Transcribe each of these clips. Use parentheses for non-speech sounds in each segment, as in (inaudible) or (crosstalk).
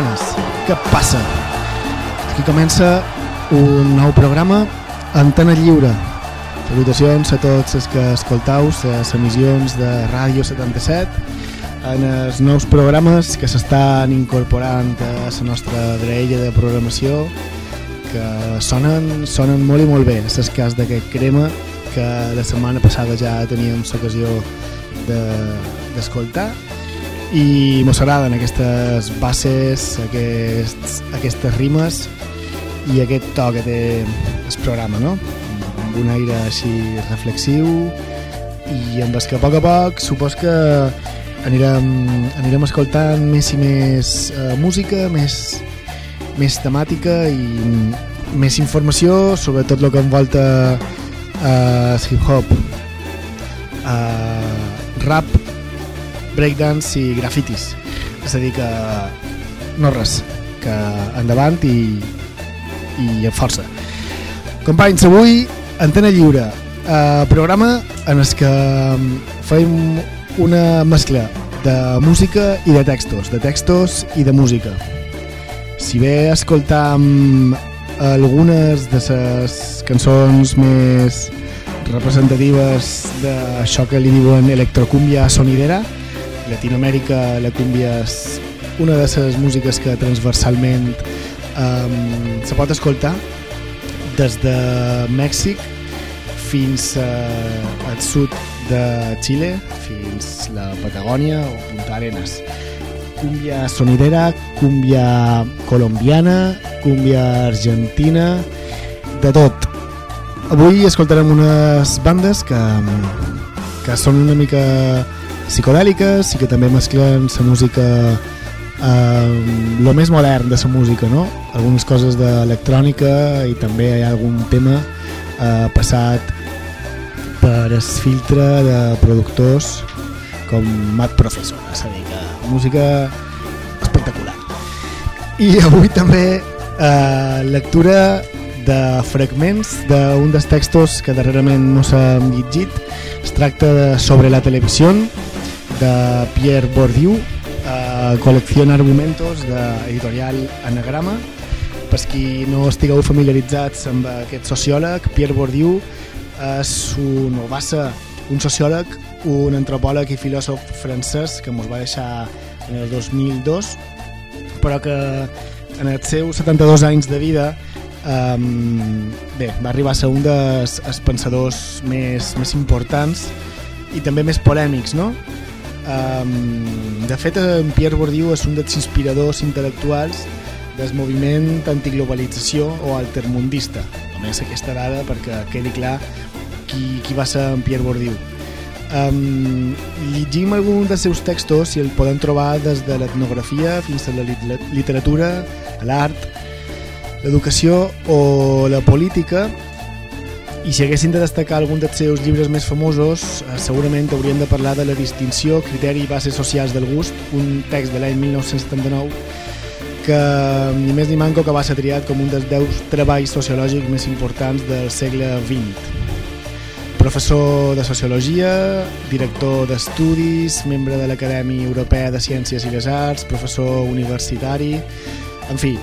Bones, què passa? Aquí comença un nou programa Antena Lliure. Salutacions a tots els que escoltau les emissions de Ràdio 77 en els nous programes que s'estan incorporant a la nostra graella de programació que sonen, sonen molt i molt bé. És el cas d'aquest crema que la setmana passada ja teníem l'ocasió d'escoltar de, i mos agraden aquestes bases, aquests, aquestes rimes i aquest to que té el programa, no? Amb un aire així reflexiu i amb el que a poc a poc supos que anirem, anirem escoltant més i més uh, música, més, més temàtica i més informació sobre tot el que envolta uh, hip-hop, uh, rap, breakdance i grafitis. És a dir que no res, que endavant i, i amb força. Companys, avui Antena Lliure, eh, programa en el que fem una mescla de música i de textos, de textos i de música. Si bé escoltam algunes de les cançons més representatives d'això que li diuen electrocúmbia sonidera, Latinoamèrica la cumbia és una de les músiques que transversalment um, se pot escoltar des de Mèxic fins uh, al sud de Xile, fins la Patagònia o Punta Arenas. Cumbia sonidera, cumbia colombiana, cumbia argentina, de tot. Avui escoltarem unes bandes que, que són una mica psicodèliques i que també mesclen la música eh, lo més modern de la música, no? Algunes coses d'electrònica i també hi ha algun tema eh, passat per el filtre de productors com Mad Professor, és a dir, que música espectacular. I avui també eh, lectura de fragments d'un dels textos que darrerament no s'ha llegit. Es tracta de Sobre la televisió, de Pierre Bourdieu, eh, col·lecciona argumentos d'editorial Anagrama. Per qui no estigueu familiaritzats amb aquest sociòleg, Pierre Bourdieu és un, o va ser un sociòleg, un antropòleg i filòsof francès que ens va deixar en el 2002, però que en els seus 72 anys de vida um, bé, va arribar a ser un dels pensadors més, més importants i també més polèmics, no? Um, de fet, en Pierre Bourdieu és un dels inspiradors intel·lectuals del moviment antiglobalització o altermundista. Només aquesta dada perquè quedi clar qui, qui va ser en Pierre Bourdieu. Um, llegim alguns dels seus textos i el podem trobar des de l'etnografia fins a la literatura, l'art, l'educació o la política i si haguessin de destacar algun dels seus llibres més famosos, eh, segurament hauríem de parlar de La distinció, criteri i bases socials del gust, un text de l'any 1979 que ni més ni manco que va ser triat com un dels 10 treballs sociològics més importants del segle XX. Professor de Sociologia, director d'estudis, membre de l'Acadèmia Europea de Ciències i les Arts, professor universitari... En fi,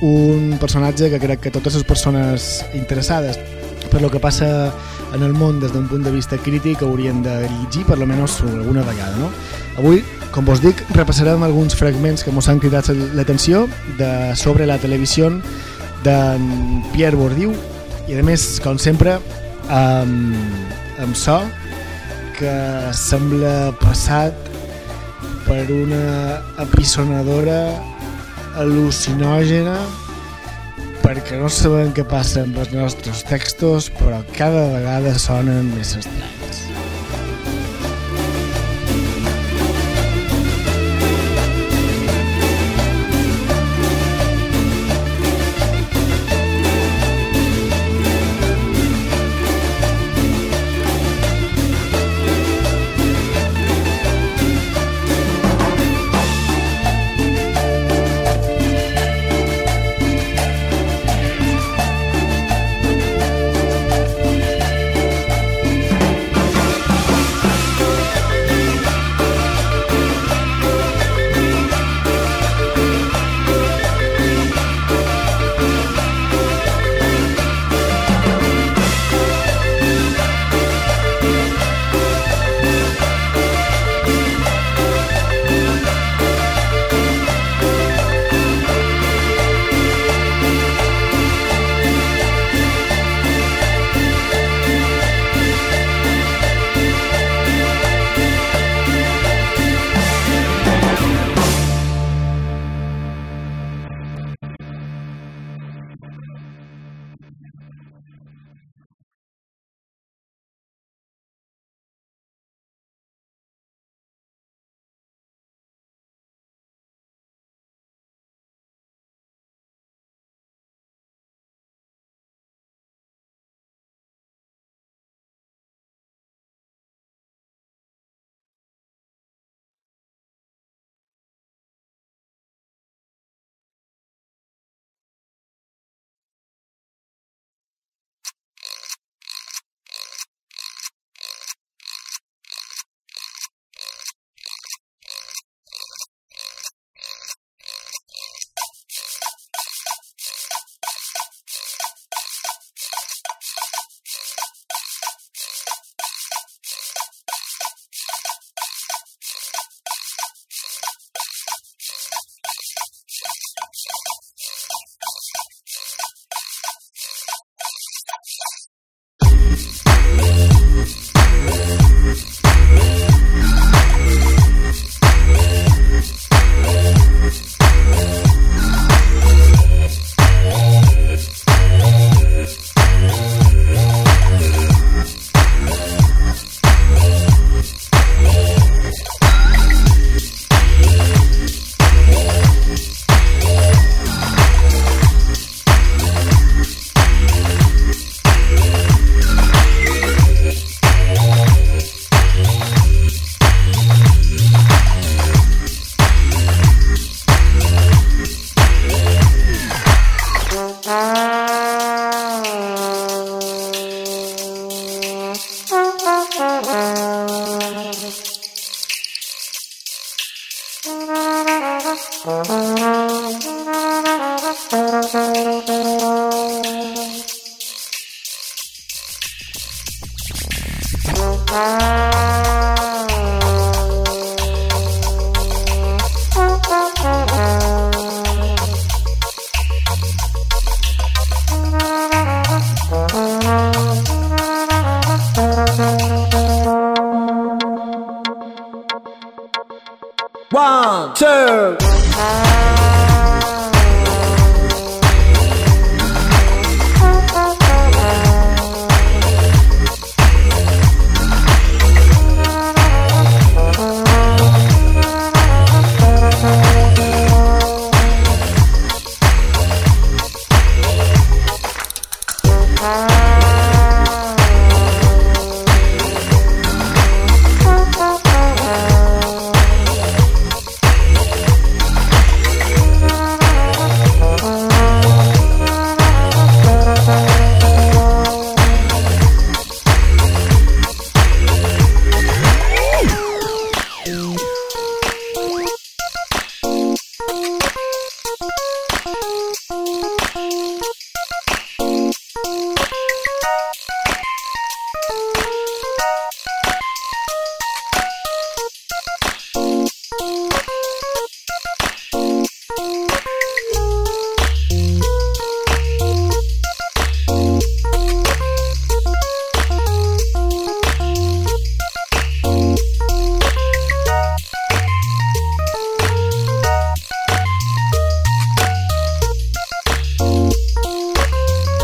un personatge que crec que totes les persones interessades per lo que passa en el món des d'un punt de vista crític haurien de llegir per almenys alguna vegada. No? Avui, com vos dic, repassarem alguns fragments que ens han cridat l'atenció de sobre la televisió d'en Pierre Bourdieu i a més, com sempre, amb, amb so que sembla passat per una apisonadora al·lucinògena perquè no sabem què passa amb els nostres textos, però cada vegada sonen més estranys.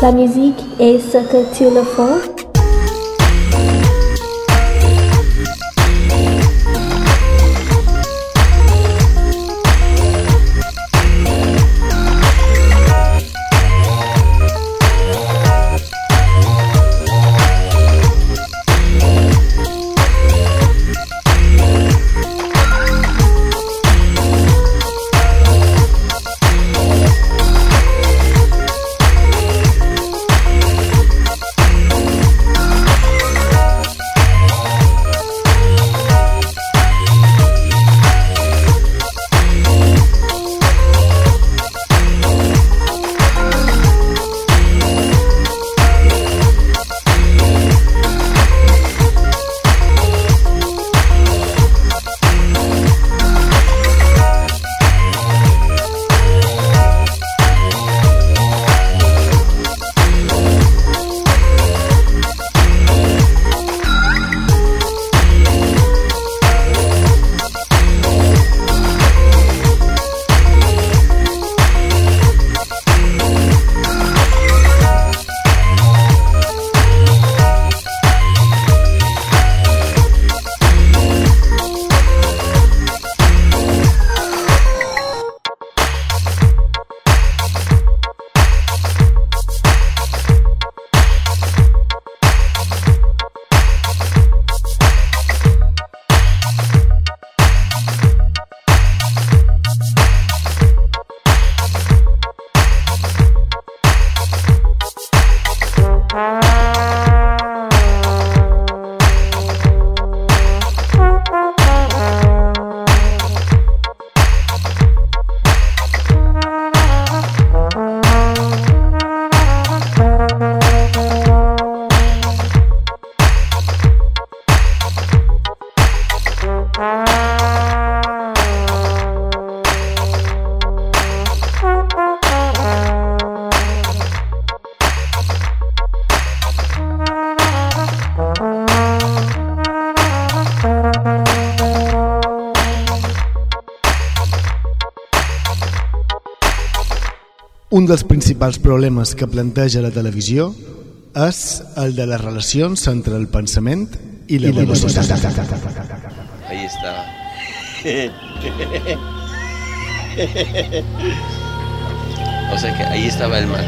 La musique est ce que tu le fais. Un dels principals problemes que planteja la televisió és el de les relacions entre el pensament i la velocitat. Ahí está. (laughs) o sea que ahí estaba el mal.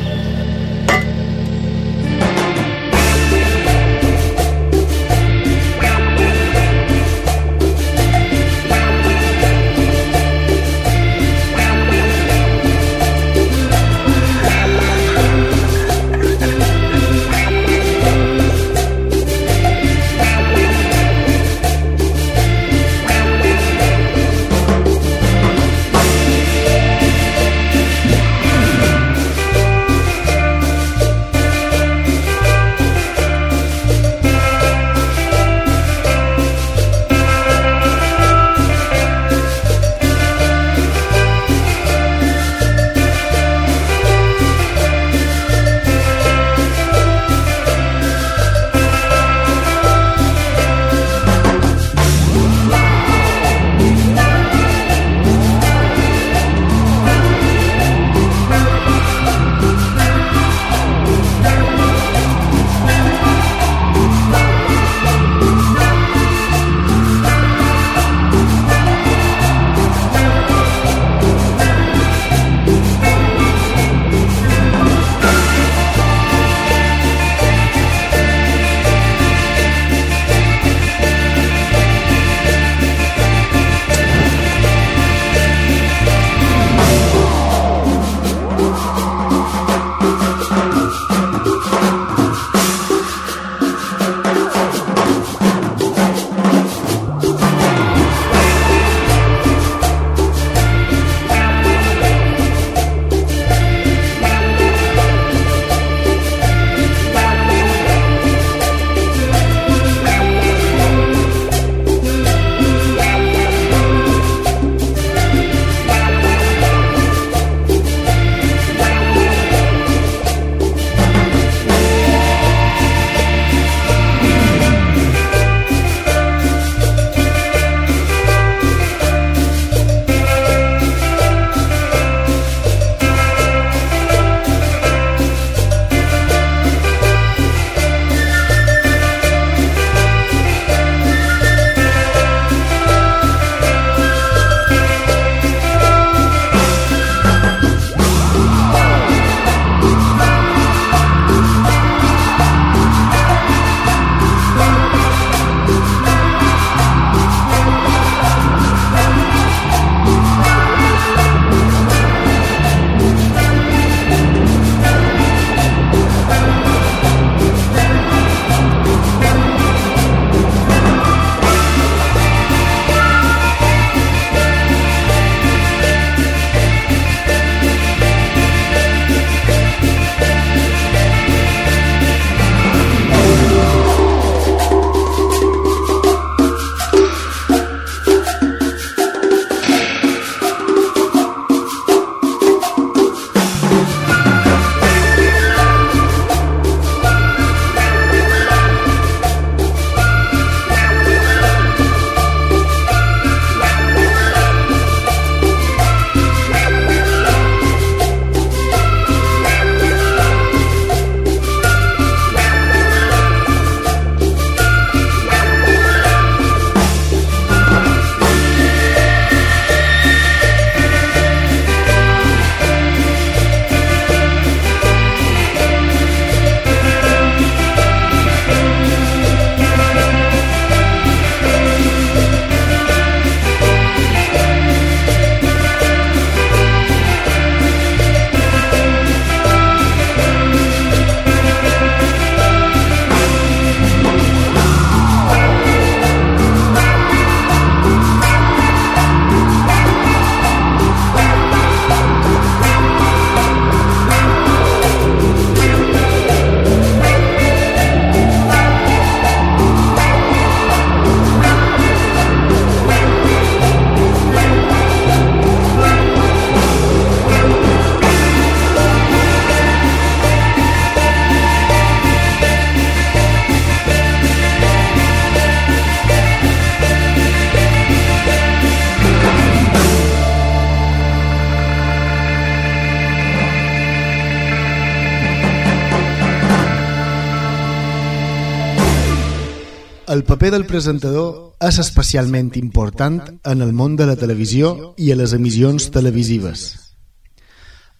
Paper del presentador és especialment important en el món de la televisió i a les emissions televisives.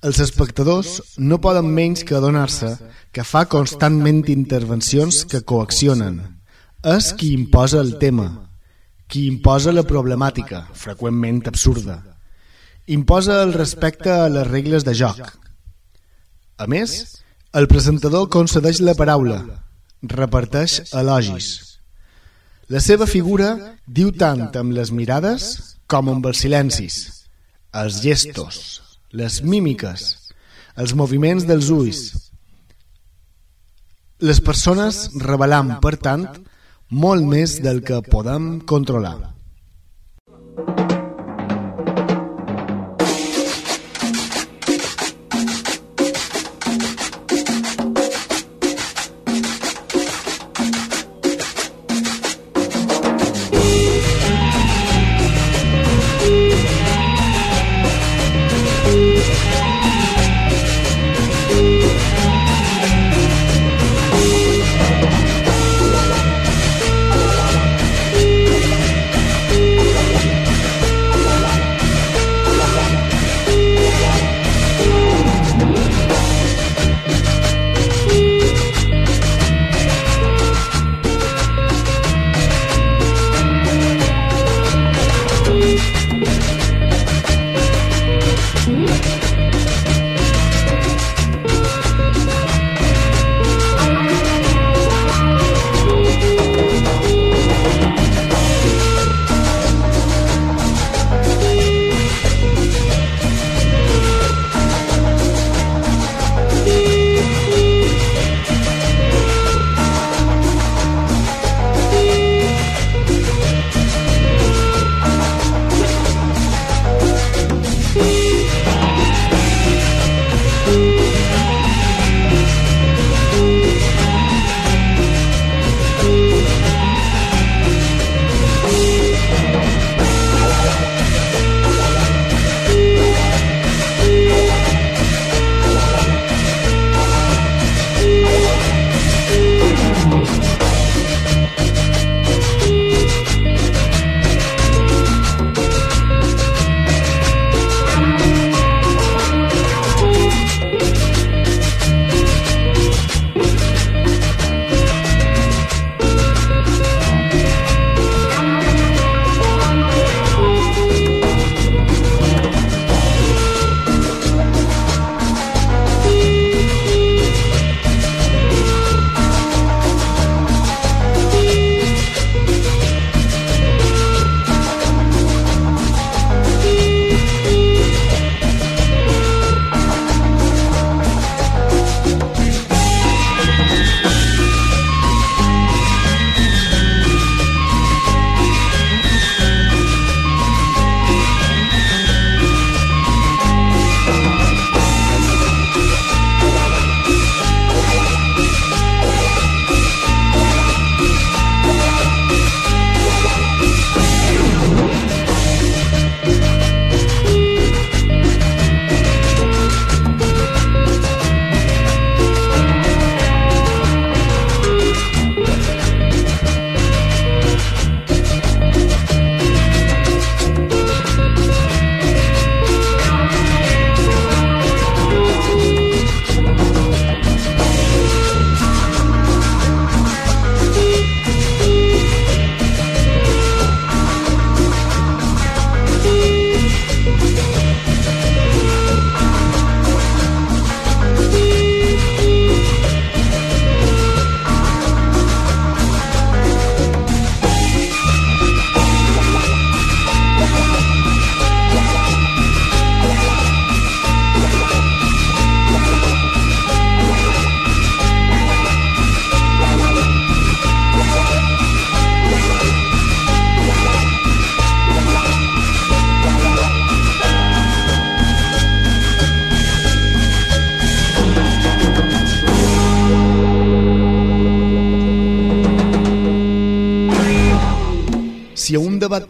Els espectadors no poden menys que adonar-se que fa constantment intervencions que coaccionen. És qui imposa el tema, qui imposa la problemàtica, freqüentment absurda. Imposa el respecte a les regles de joc. A més, el presentador concedeix la paraula, reparteix elogis. La seva figura diu tant amb les mirades com amb els silencis, els gestos, les mímiques, els moviments dels ulls. Les persones revelam, per tant, molt més del que podem controlar.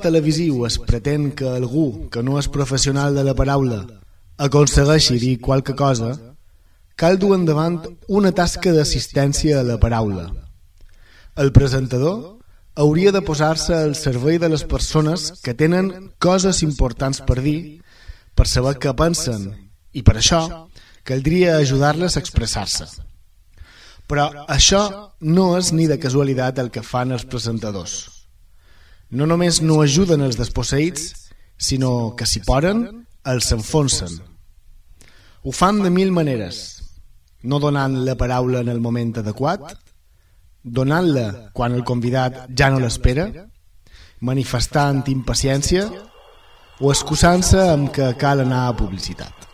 Televisiu es pretén que algú que no és professional de la paraula aconsegueixi dir qualque cosa, cal dur endavant una tasca d'assistència a la paraula. El presentador hauria de posar-se al servei de les persones que tenen coses importants per dir, per saber què pensen, i per això caldria ajudar-les a expressar-se. Però això no és ni de casualitat el que fan els presentadors. No només no ajuden els desposseïts, sinó que si poden, els s'enfonsen. Ho fan de mil maneres, no donant la paraula en el moment adequat, donant-la quan el convidat ja no l'espera, manifestant impaciència o excusant-se amb que cal anar a publicitat.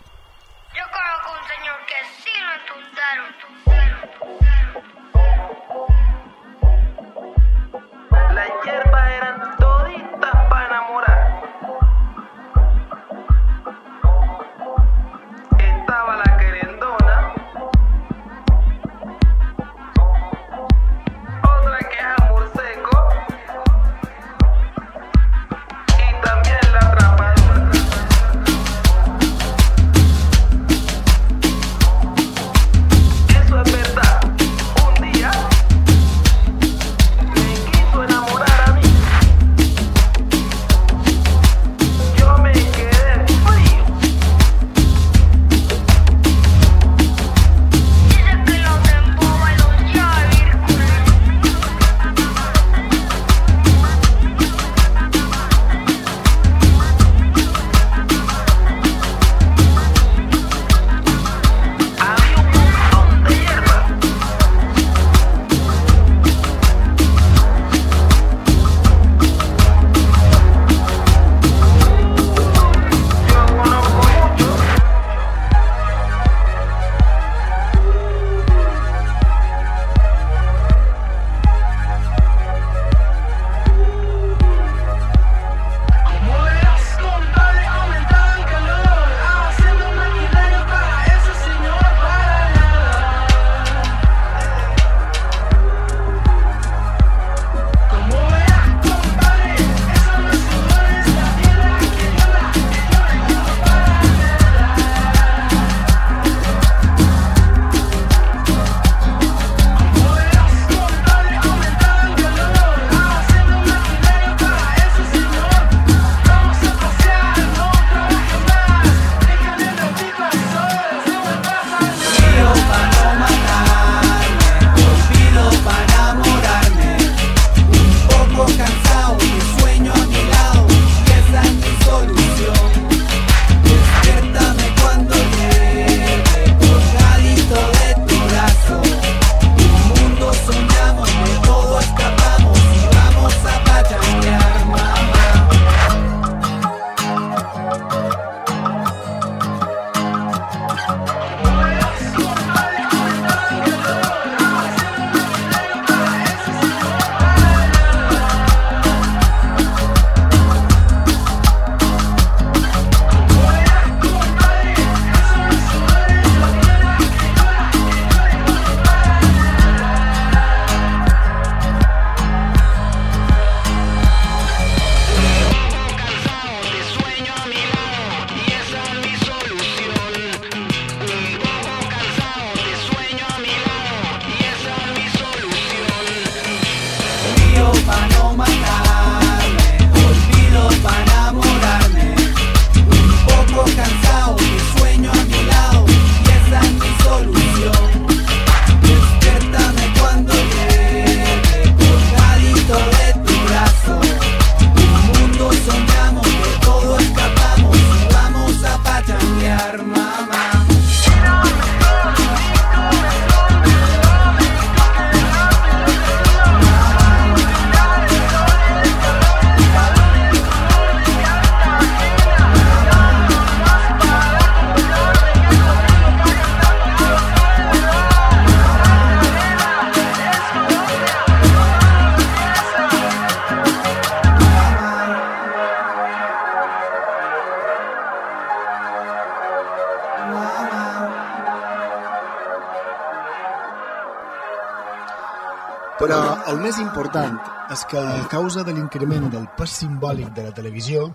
Però el més important és que a causa de l'increment del pes simbòlic de la televisió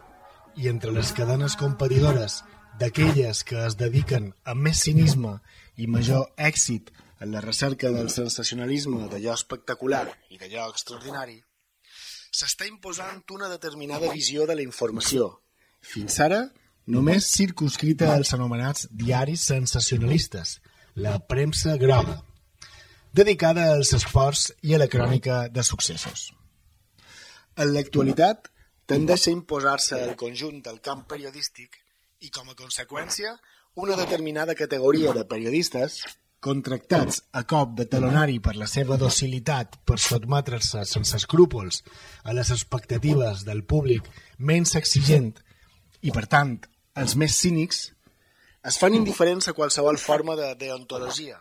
i entre les cadenes competidores d'aquelles que es dediquen amb més cinisme i major èxit en la recerca del sensacionalisme d'allò espectacular i d'allò extraordinari, s'està imposant una determinada visió de la informació, fins ara només circunscrita als anomenats diaris sensacionalistes, la premsa groga, dedicada als esports i a la crònica de successos. En l'actualitat, tendeix a imposar-se el conjunt del camp periodístic i, com a conseqüència, una determinada categoria de periodistes contractats a cop de talonari per la seva docilitat per sotmetre-se sense escrúpols a les expectatives del públic menys exigent i, per tant, els més cínics, es fan indiferents a qualsevol forma de deontologia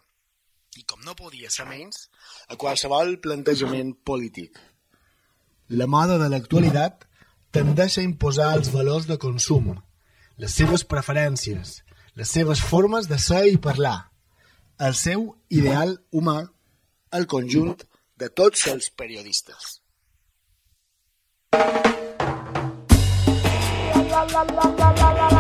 i, com no podia ser menys, a qualsevol plantejament polític. La moda de l'actualitat tendeix a imposar els valors de consum, les seves preferències, les seves formes de ser i parlar, el seu ideal humà al conjunt de tots els periodistes. We're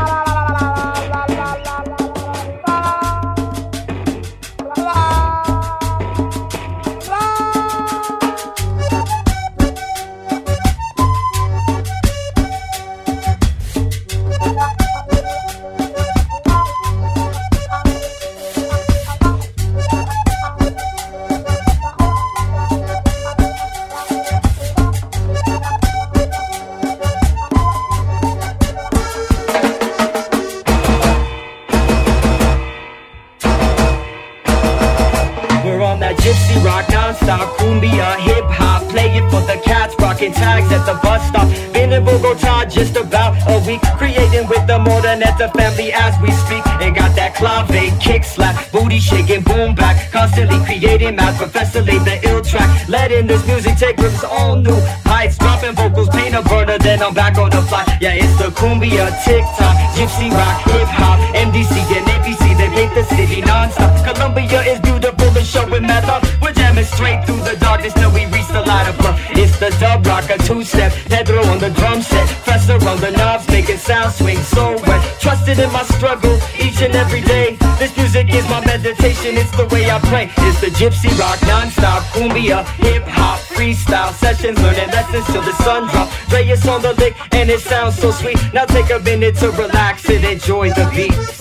Moreneta family as we speak. And got that clave, kick slap, booty shaking, boom back. Constantly creating math, Professor laid the ill track. Letting this music take rhythms all new heights. Dropping vocals, paint a burner, then I'm back on the fly. Yeah, it's the cumbia, tick tock gypsy rock, hip-hop MDC and they paint the city non-stop. Colombia is beautiful and showing method We're jamming straight through the darkness till we reach the light above. It's the dub rock, a two-step Pedro on the drum set. Press on the knobs, making sound swing so wet. Trusted in my struggle each and every day. This music is my meditation, it's the way I pray. It's the gypsy rock, non-stop Cumbia, hip-hop, freestyle Sessions, learning lessons till the sun drop. Dre on the lick and it sounds so sweet. Now take a minute to relax and enjoy the beat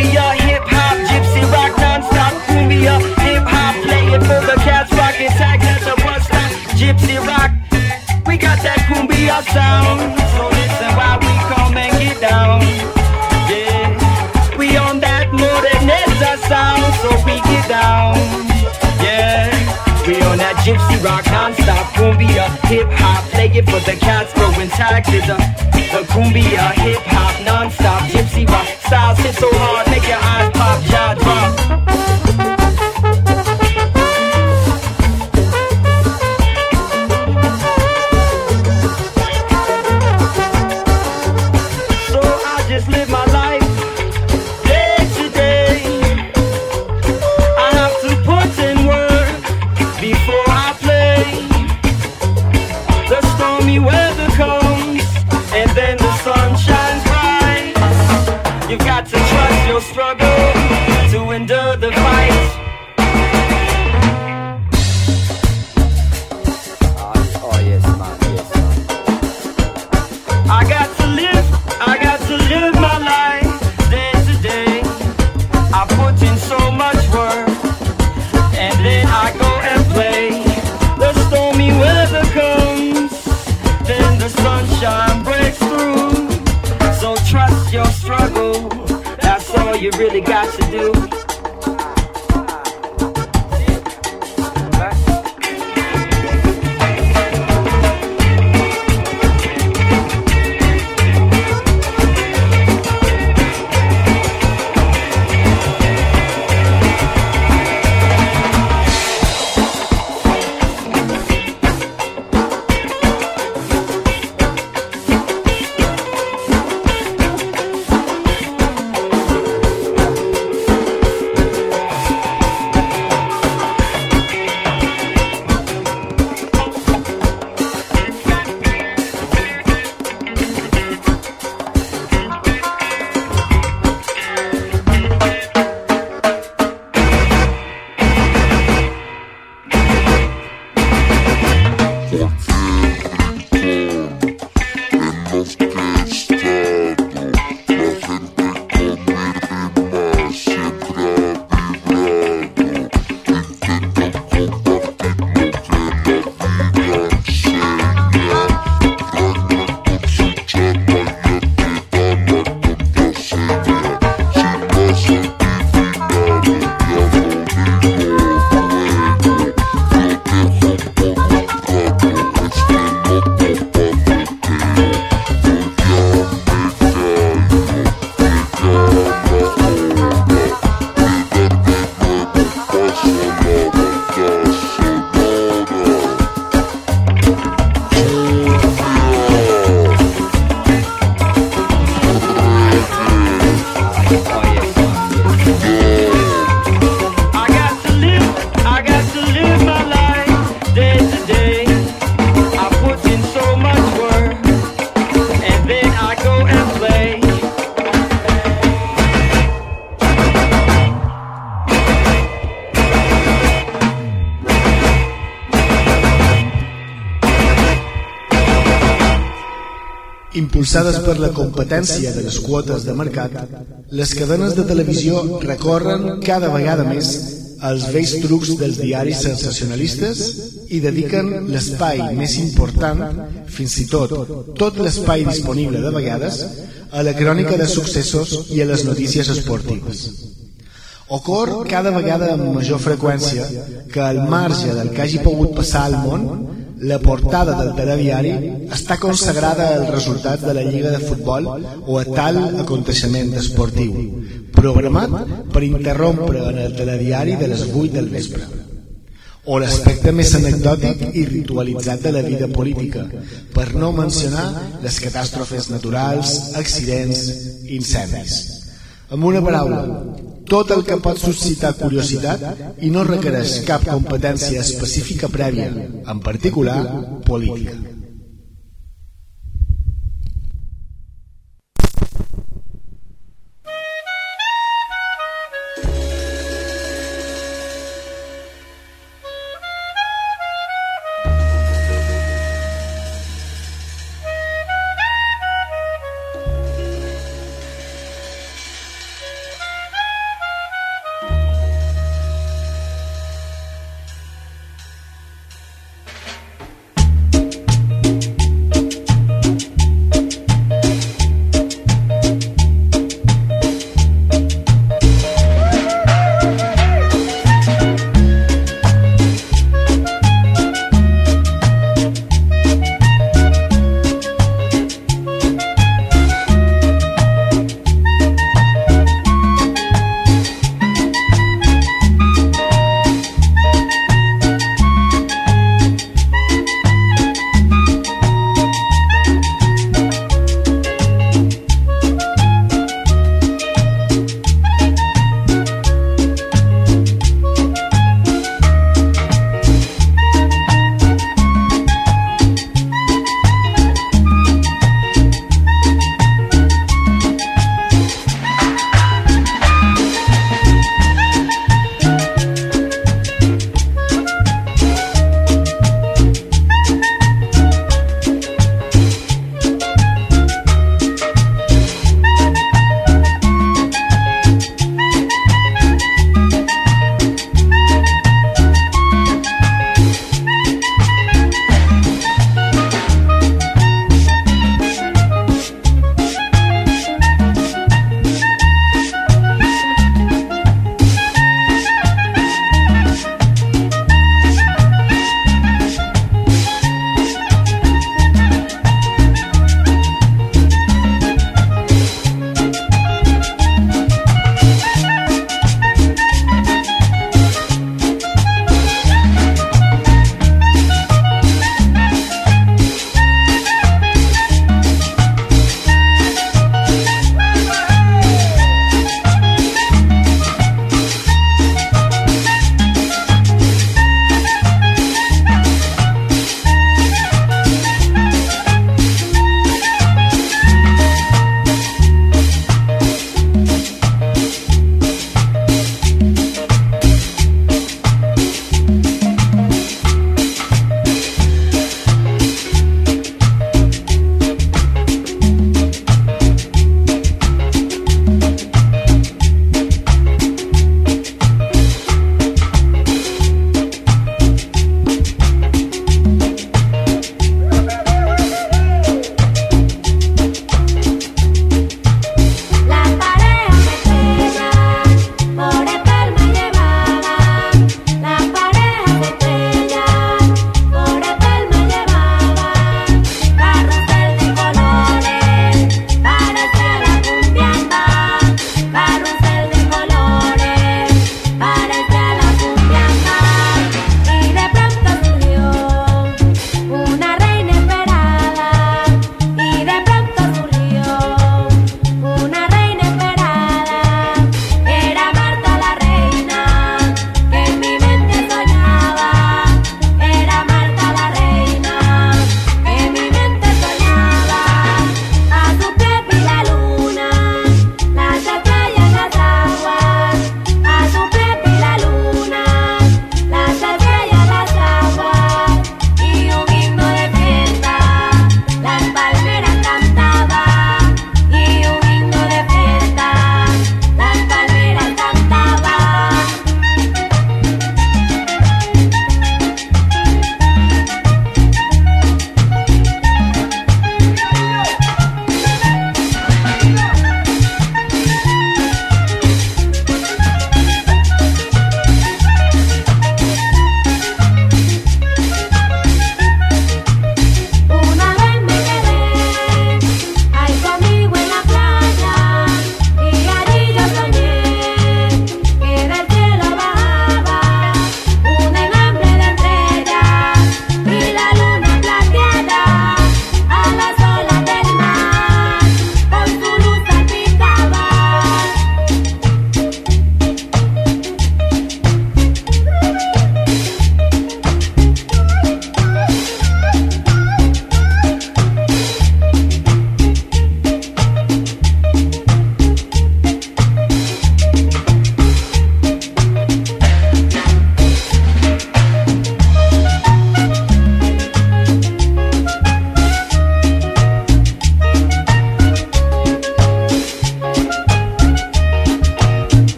cumbia hip hop gypsy rock non-stop cumbia. Hip hop playing for the cats rocking tags at the bus stop. Gypsy rock we got that cumbia sound. So listen while we come and get down. Yeah we on that Moreneza sound so we get down. Yeah we on that gypsy rock non-stop cumbia. Hip hop playing for the cats throwing tags at the the cumbia. Hip hop non-stop gypsy rock styles hit so hard make your eyes pop jaw drop la competència de les quotes de mercat, les cadenes de televisió recorren cada vegada més als vells trucs dels diaris sensacionalistes i dediquen l'espai més important, fins i tot tot l'espai disponible de vegades, a la crònica de successos i a les notícies esportives. Ocor cada vegada amb major freqüència que al marge del que hagi pogut passar al món, la portada del telediari està consagrada al resultat de la Lliga de Futbol o a tal aconteixement esportiu, programat per interrompre en el telediari de les 8 del vespre. O l'aspecte més anecdòtic i ritualitzat de la vida política, per no mencionar les catàstrofes naturals, accidents, incendis. Amb una paraula, tot el que pot suscitar curiositat i no requereix cap competència específica prèvia, en particular política.